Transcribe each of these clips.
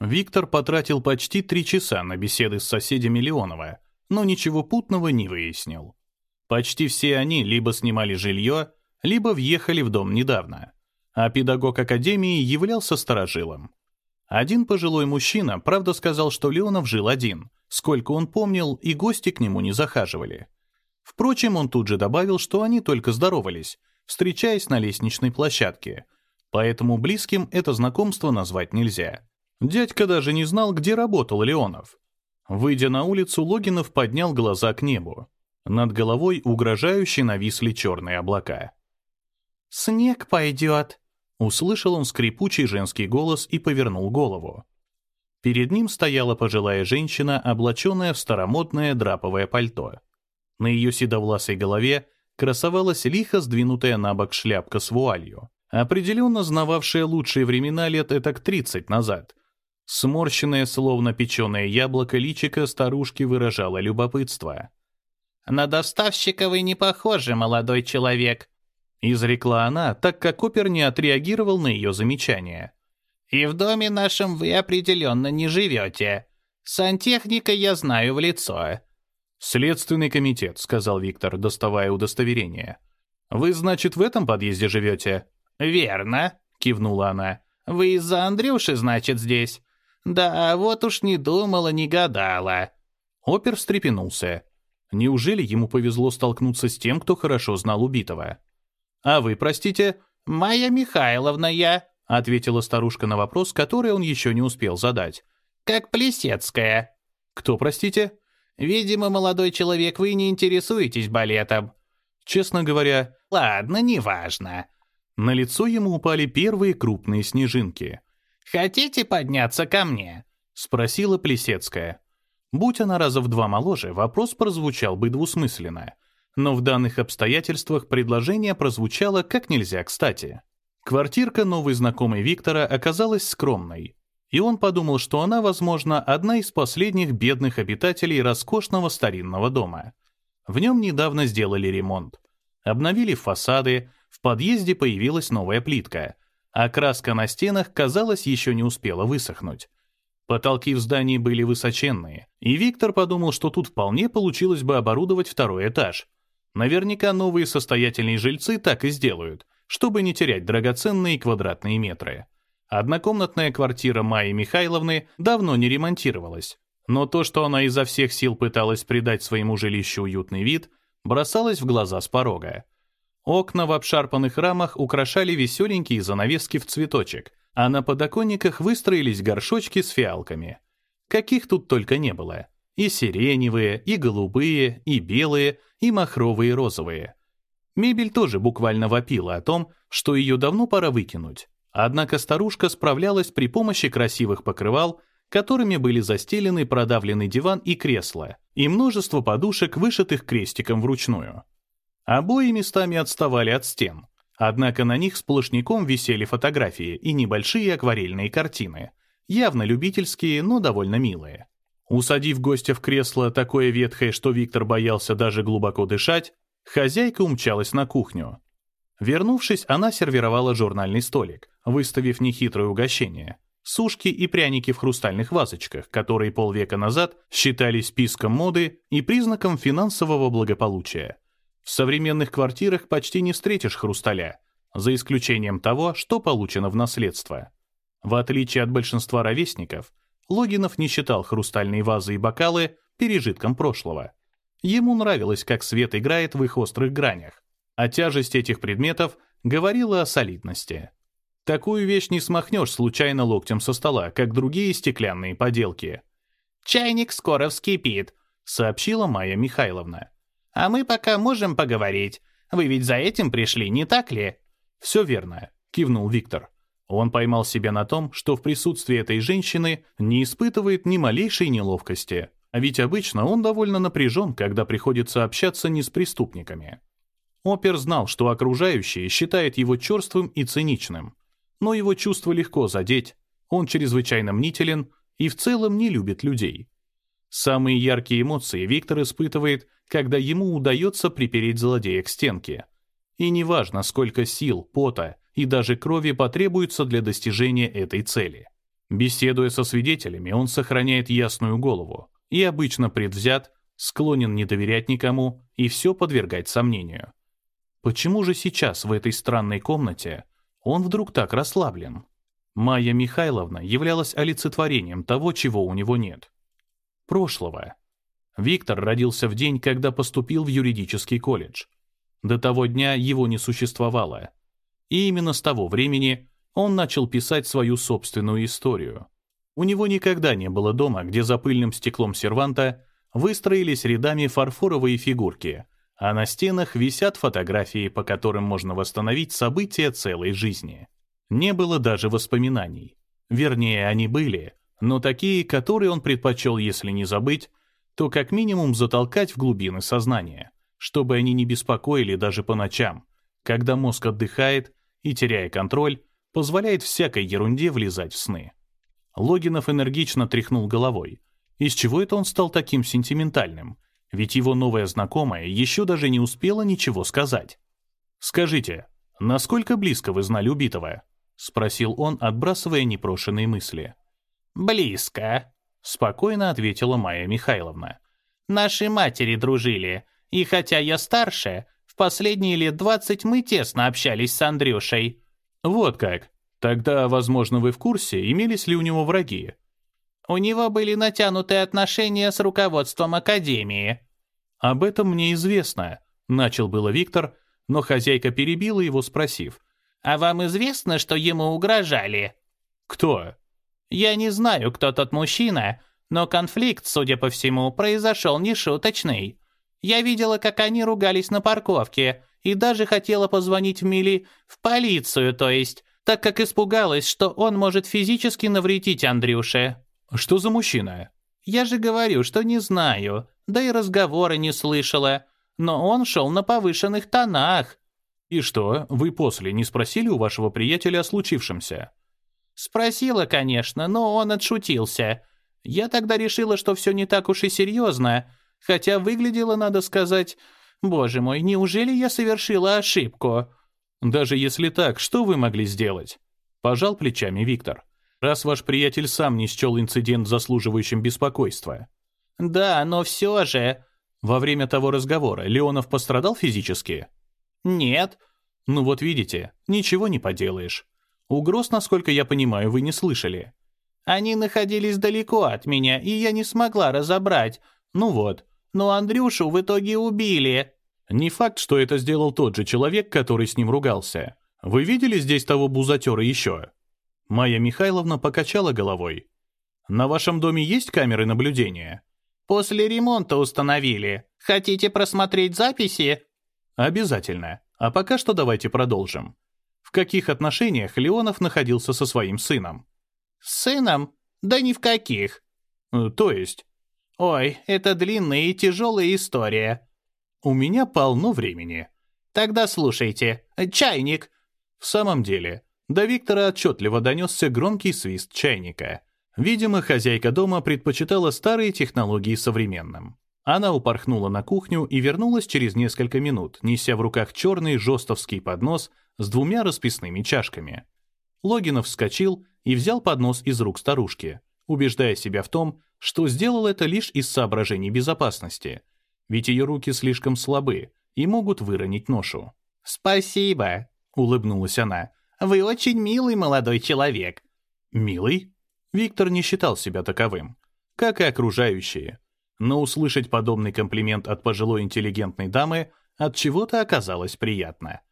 Виктор потратил почти три часа на беседы с соседями Леонова, но ничего путного не выяснил. Почти все они либо снимали жилье, либо въехали в дом недавно, а педагог академии являлся сторожилом. Один пожилой мужчина, правда, сказал, что Леонов жил один, сколько он помнил, и гости к нему не захаживали. Впрочем, он тут же добавил, что они только здоровались, встречаясь на лестничной площадке, поэтому близким это знакомство назвать нельзя. Дядька даже не знал, где работал Леонов. Выйдя на улицу, Логинов поднял глаза к небу. Над головой угрожающе нависли черные облака. «Снег пойдет», — услышал он скрипучий женский голос и повернул голову. Перед ним стояла пожилая женщина, облаченная в старомодное драповое пальто. На ее седовласой голове красовалась лихо сдвинутая на бок шляпка с вуалью, определенно знававшая лучшие времена лет этак 30 назад, Сморщенное, словно печеное яблоко, личико старушки выражало любопытство. «На доставщика вы не похожи, молодой человек», — изрекла она, так как опер не отреагировал на ее замечание. «И в доме нашем вы определенно не живете. Сантехника я знаю в лицо». «Следственный комитет», — сказал Виктор, доставая удостоверение. «Вы, значит, в этом подъезде живете?» «Верно», — кивнула она. «Вы из-за Андрюши, значит, здесь?» Да, вот уж не думала, не гадала. Опер встрепенулся. Неужели ему повезло столкнуться с тем, кто хорошо знал убитого? «А вы, простите?» «Майя Михайловна я», — ответила старушка на вопрос, который он еще не успел задать. «Как Плесецкая». «Кто, простите?» «Видимо, молодой человек, вы не интересуетесь балетом». «Честно говоря...» «Ладно, неважно». На лицо ему упали первые крупные снежинки. «Хотите подняться ко мне?» — спросила Плесецкая. Будь она раза в два моложе, вопрос прозвучал бы двусмысленно. Но в данных обстоятельствах предложение прозвучало как нельзя кстати. Квартирка новой знакомой Виктора оказалась скромной, и он подумал, что она, возможно, одна из последних бедных обитателей роскошного старинного дома. В нем недавно сделали ремонт. Обновили фасады, в подъезде появилась новая плитка, а краска на стенах, казалось, еще не успела высохнуть. Потолки в здании были высоченные, и Виктор подумал, что тут вполне получилось бы оборудовать второй этаж. Наверняка новые состоятельные жильцы так и сделают, чтобы не терять драгоценные квадратные метры. Однокомнатная квартира Майи Михайловны давно не ремонтировалась, но то, что она изо всех сил пыталась придать своему жилищу уютный вид, бросалось в глаза с порога. Окна в обшарпанных рамах украшали веселенькие занавески в цветочек, а на подоконниках выстроились горшочки с фиалками. Каких тут только не было. И сиреневые, и голубые, и белые, и махровые розовые. Мебель тоже буквально вопила о том, что ее давно пора выкинуть. Однако старушка справлялась при помощи красивых покрывал, которыми были застелены продавленный диван и кресло, и множество подушек, вышитых крестиком вручную. Обои местами отставали от стен, однако на них сплошняком висели фотографии и небольшие акварельные картины, явно любительские, но довольно милые. Усадив гостя в кресло, такое ветхое, что Виктор боялся даже глубоко дышать, хозяйка умчалась на кухню. Вернувшись, она сервировала журнальный столик, выставив нехитрое угощение — сушки и пряники в хрустальных вазочках, которые полвека назад считались списком моды и признаком финансового благополучия. В современных квартирах почти не встретишь хрусталя, за исключением того, что получено в наследство. В отличие от большинства ровесников, Логинов не считал хрустальные вазы и бокалы пережитком прошлого. Ему нравилось, как свет играет в их острых гранях, а тяжесть этих предметов говорила о солидности. Такую вещь не смахнешь случайно локтем со стола, как другие стеклянные поделки. «Чайник скоро вскипит», — сообщила Майя Михайловна. А мы пока можем поговорить. Вы ведь за этим пришли, не так ли?» «Все верно», — кивнул Виктор. Он поймал себя на том, что в присутствии этой женщины не испытывает ни малейшей неловкости. А ведь обычно он довольно напряжен, когда приходится общаться не с преступниками. Опер знал, что окружающие считают его черствым и циничным. Но его чувство легко задеть, он чрезвычайно мнителен и в целом не любит людей. Самые яркие эмоции Виктор испытывает, когда ему удается припереть злодея к стенке. И неважно, сколько сил, пота и даже крови потребуется для достижения этой цели. Беседуя со свидетелями, он сохраняет ясную голову и обычно предвзят, склонен не доверять никому и все подвергать сомнению. Почему же сейчас в этой странной комнате он вдруг так расслаблен? Майя Михайловна являлась олицетворением того, чего у него нет. Прошлого. Виктор родился в день, когда поступил в юридический колледж. До того дня его не существовало. И именно с того времени он начал писать свою собственную историю. У него никогда не было дома, где за пыльным стеклом серванта выстроились рядами фарфоровые фигурки, а на стенах висят фотографии, по которым можно восстановить события целой жизни. Не было даже воспоминаний. Вернее, они были, но такие, которые он предпочел, если не забыть, то как минимум затолкать в глубины сознания, чтобы они не беспокоили даже по ночам, когда мозг отдыхает и, теряя контроль, позволяет всякой ерунде влезать в сны. Логинов энергично тряхнул головой. Из чего это он стал таким сентиментальным? Ведь его новая знакомая еще даже не успела ничего сказать. «Скажите, насколько близко вы знали убитого?» — спросил он, отбрасывая непрошенные мысли. «Близко», — спокойно ответила Майя Михайловна. «Наши матери дружили, и хотя я старше, в последние лет двадцать мы тесно общались с Андрюшей». «Вот как. Тогда, возможно, вы в курсе, имелись ли у него враги?» «У него были натянутые отношения с руководством Академии». «Об этом мне известно», — начал было Виктор, но хозяйка перебила его, спросив. «А вам известно, что ему угрожали?» «Кто?» «Я не знаю, кто тот мужчина, но конфликт, судя по всему, произошел нешуточный. Я видела, как они ругались на парковке, и даже хотела позвонить в Мили в полицию, то есть, так как испугалась, что он может физически навредить Андрюше». «Что за мужчина?» «Я же говорю, что не знаю, да и разговора не слышала, но он шел на повышенных тонах». «И что, вы после не спросили у вашего приятеля о случившемся?» «Спросила, конечно, но он отшутился. Я тогда решила, что все не так уж и серьезно, хотя выглядело, надо сказать, Боже мой, неужели я совершила ошибку? Даже если так, что вы могли сделать? Пожал плечами Виктор. Раз ваш приятель сам не счел инцидент заслуживающим беспокойства. Да, но все же... Во время того разговора Леонов пострадал физически? Нет. Ну вот видите, ничего не поделаешь. Угроз, насколько я понимаю, вы не слышали. Они находились далеко от меня, и я не смогла разобрать. Ну вот, но Андрюшу в итоге убили». Не факт, что это сделал тот же человек, который с ним ругался. Вы видели здесь того бузатера еще? Майя Михайловна покачала головой. На вашем доме есть камеры наблюдения? После ремонта установили. Хотите просмотреть записи? Обязательно. А пока что давайте продолжим. В каких отношениях Леонов находился со своим сыном? С сыном? Да ни в каких. Э, то есть? «Ой, это длинная и тяжелая история». «У меня полно времени». «Тогда слушайте. Чайник». В самом деле, до Виктора отчетливо донесся громкий свист чайника. Видимо, хозяйка дома предпочитала старые технологии современным. Она упорхнула на кухню и вернулась через несколько минут, неся в руках черный жестовский поднос с двумя расписными чашками. Логинов вскочил и взял поднос из рук старушки, убеждая себя в том, что сделал это лишь из соображений безопасности, ведь ее руки слишком слабы и могут выронить ношу. «Спасибо», — улыбнулась она. «Вы очень милый молодой человек». «Милый?» Виктор не считал себя таковым, как и окружающие. Но услышать подобный комплимент от пожилой интеллигентной дамы от чего-то оказалось приятно.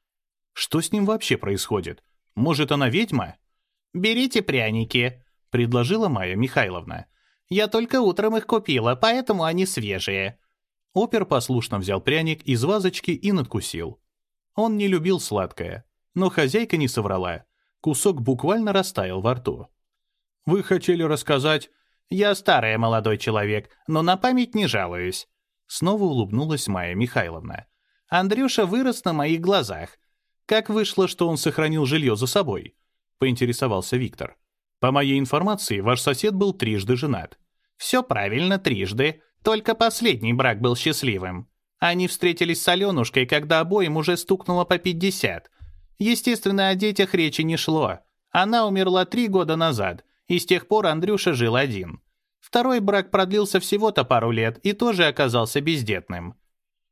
Что с ним вообще происходит? Может, она ведьма? «Берите пряники», — предложила Майя Михайловна. Я только утром их купила, поэтому они свежие». Опер послушно взял пряник из вазочки и надкусил. Он не любил сладкое, но хозяйка не соврала. Кусок буквально растаял во рту. «Вы хотели рассказать?» «Я старый молодой человек, но на память не жалуюсь». Снова улыбнулась Майя Михайловна. «Андрюша вырос на моих глазах. Как вышло, что он сохранил жилье за собой?» — поинтересовался Виктор. По моей информации, ваш сосед был трижды женат. Все правильно, трижды. Только последний брак был счастливым. Они встретились с Аленушкой, когда обоим уже стукнуло по 50. Естественно, о детях речи не шло. Она умерла три года назад, и с тех пор Андрюша жил один. Второй брак продлился всего-то пару лет и тоже оказался бездетным.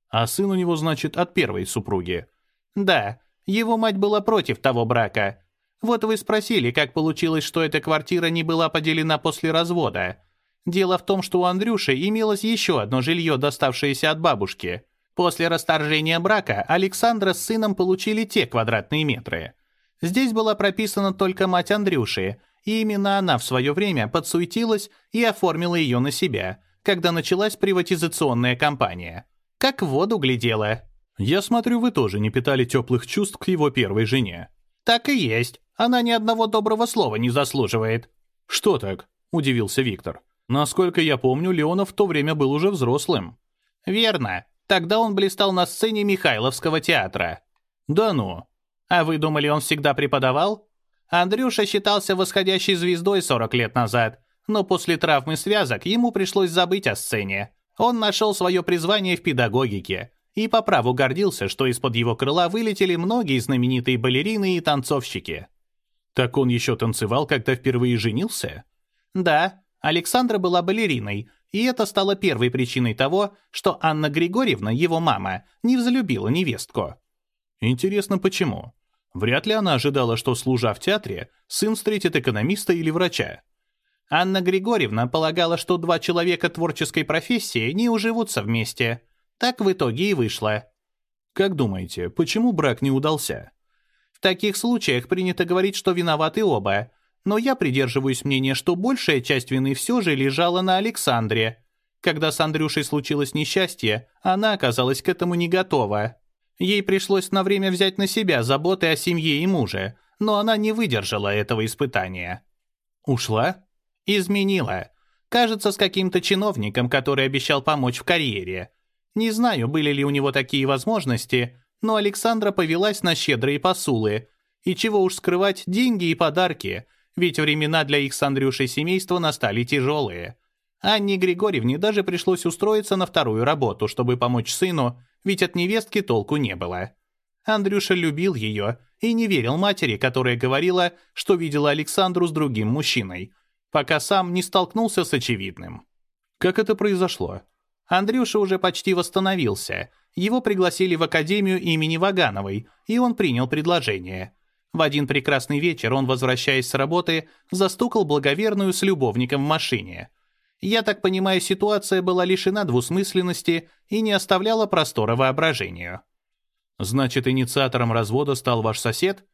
А сын у него, значит, от первой супруги. Да, его мать была против того брака. Вот вы спросили, как получилось, что эта квартира не была поделена после развода. Дело в том, что у Андрюши имелось еще одно жилье, доставшееся от бабушки. После расторжения брака Александра с сыном получили те квадратные метры. Здесь была прописана только мать Андрюши, и именно она в свое время подсуетилась и оформила ее на себя, когда началась приватизационная кампания. Как в воду глядела. Я смотрю, вы тоже не питали теплых чувств к его первой жене. Так и есть. Она ни одного доброго слова не заслуживает. Что так? Удивился Виктор. Насколько я помню, Леонов в то время был уже взрослым. Верно. Тогда он блистал на сцене Михайловского театра. Да ну. А вы думали, он всегда преподавал? Андрюша считался восходящей звездой 40 лет назад, но после травмы связок ему пришлось забыть о сцене. Он нашел свое призвание в педагогике и по праву гордился, что из-под его крыла вылетели многие знаменитые балерины и танцовщики. Так он еще танцевал, когда впервые женился? Да, Александра была балериной, и это стало первой причиной того, что Анна Григорьевна, его мама, не взлюбила невестку. Интересно, почему? Вряд ли она ожидала, что, служа в театре, сын встретит экономиста или врача. Анна Григорьевна полагала, что два человека творческой профессии не уживутся вместе. Так в итоге и вышло. Как думаете, почему брак не удался? В таких случаях принято говорить, что виноваты оба. Но я придерживаюсь мнения, что большая часть вины все же лежала на Александре. Когда с Андрюшей случилось несчастье, она оказалась к этому не готова. Ей пришлось на время взять на себя заботы о семье и муже, но она не выдержала этого испытания. Ушла? Изменила. Кажется, с каким-то чиновником, который обещал помочь в карьере. Не знаю, были ли у него такие возможности, но Александра повелась на щедрые посулы. И чего уж скрывать, деньги и подарки, ведь времена для их с Андрюшей семейства настали тяжелые. Анне Григорьевне даже пришлось устроиться на вторую работу, чтобы помочь сыну, ведь от невестки толку не было. Андрюша любил ее и не верил матери, которая говорила, что видела Александру с другим мужчиной, пока сам не столкнулся с очевидным. Как это произошло? Андрюша уже почти восстановился. Его пригласили в академию имени Вагановой, и он принял предложение. В один прекрасный вечер он, возвращаясь с работы, застукал благоверную с любовником в машине. Я так понимаю, ситуация была лишена двусмысленности и не оставляла простора воображению. Значит, инициатором развода стал ваш сосед?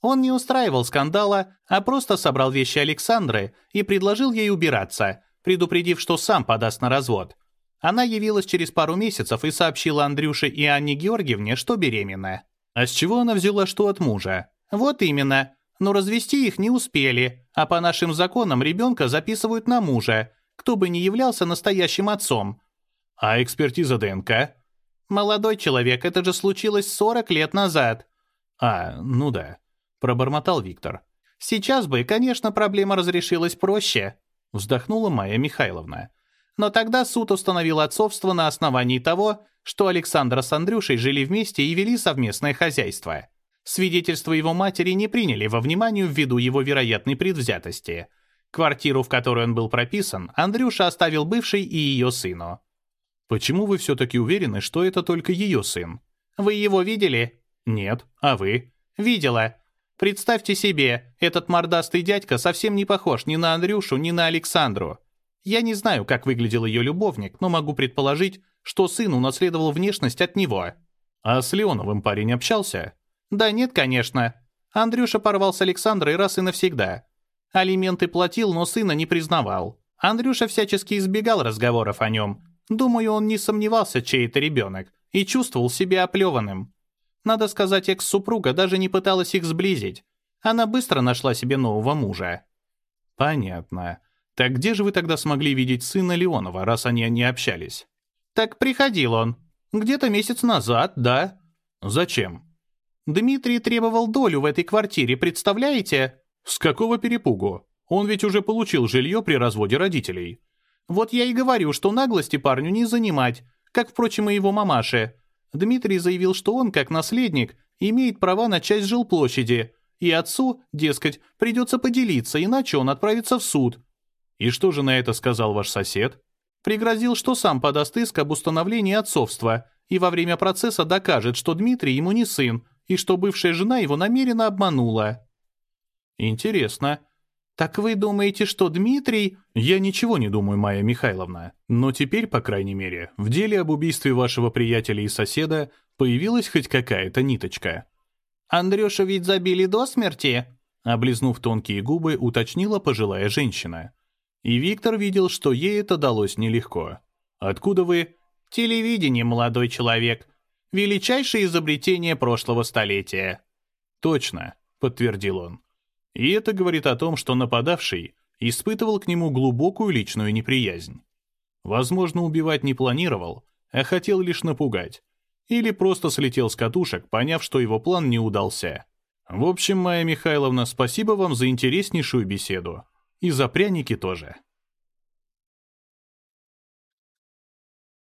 Он не устраивал скандала, а просто собрал вещи Александры и предложил ей убираться, предупредив, что сам подаст на развод. Она явилась через пару месяцев и сообщила Андрюше и Анне Георгиевне, что беременна. А с чего она взяла, что от мужа? Вот именно. Но развести их не успели, а по нашим законам ребенка записывают на мужа, кто бы ни являлся настоящим отцом. А экспертиза ДНК? Молодой человек, это же случилось 40 лет назад. А, ну да, пробормотал Виктор. Сейчас бы, конечно, проблема разрешилась проще, вздохнула Майя Михайловна. Но тогда суд установил отцовство на основании того, что Александра с Андрюшей жили вместе и вели совместное хозяйство. Свидетельство его матери не приняли во внимание ввиду его вероятной предвзятости – Квартиру, в которой он был прописан, Андрюша оставил бывшей и ее сыну. «Почему вы все-таки уверены, что это только ее сын?» «Вы его видели?» «Нет. А вы?» «Видела. Представьте себе, этот мордастый дядька совсем не похож ни на Андрюшу, ни на Александру. Я не знаю, как выглядел ее любовник, но могу предположить, что сын унаследовал внешность от него». «А с Леоновым парень общался?» «Да нет, конечно. Андрюша порвал с Александрой раз и навсегда. Алименты платил, но сына не признавал. Андрюша всячески избегал разговоров о нем. Думаю, он не сомневался, чей это ребенок, и чувствовал себя оплеванным. Надо сказать, экс-супруга даже не пыталась их сблизить. Она быстро нашла себе нового мужа. Понятно. Так где же вы тогда смогли видеть сына Леонова, раз они не общались? Так приходил он. Где-то месяц назад, да. Зачем? Дмитрий требовал долю в этой квартире, представляете? С какого перепугу? Он ведь уже получил жилье при разводе родителей. Вот я и говорю, что наглости парню не занимать, как, впрочем, и его мамаше. Дмитрий заявил, что он, как наследник, имеет права на часть жилплощади, И отцу, дескать, придется поделиться, иначе он отправится в суд. И что же на это сказал ваш сосед? Пригрозил, что сам подаст иск об установлении отцовства и во время процесса докажет, что Дмитрий ему не сын, и что бывшая жена его намеренно обманула. Интересно. Так вы думаете, что Дмитрий... Я ничего не думаю, Майя Михайловна. Но теперь, по крайней мере, в деле об убийстве вашего приятеля и соседа появилась хоть какая-то ниточка. Андрюшу ведь забили до смерти? Облизнув тонкие губы, уточнила пожилая женщина. И Виктор видел, что ей это далось нелегко. «Откуда вы?» «Телевидение, молодой человек. Величайшее изобретение прошлого столетия». «Точно», — подтвердил он. И это говорит о том, что нападавший испытывал к нему глубокую личную неприязнь. Возможно, убивать не планировал, а хотел лишь напугать. Или просто слетел с катушек, поняв, что его план не удался. В общем, Майя Михайловна, спасибо вам за интереснейшую беседу. И за пряники тоже.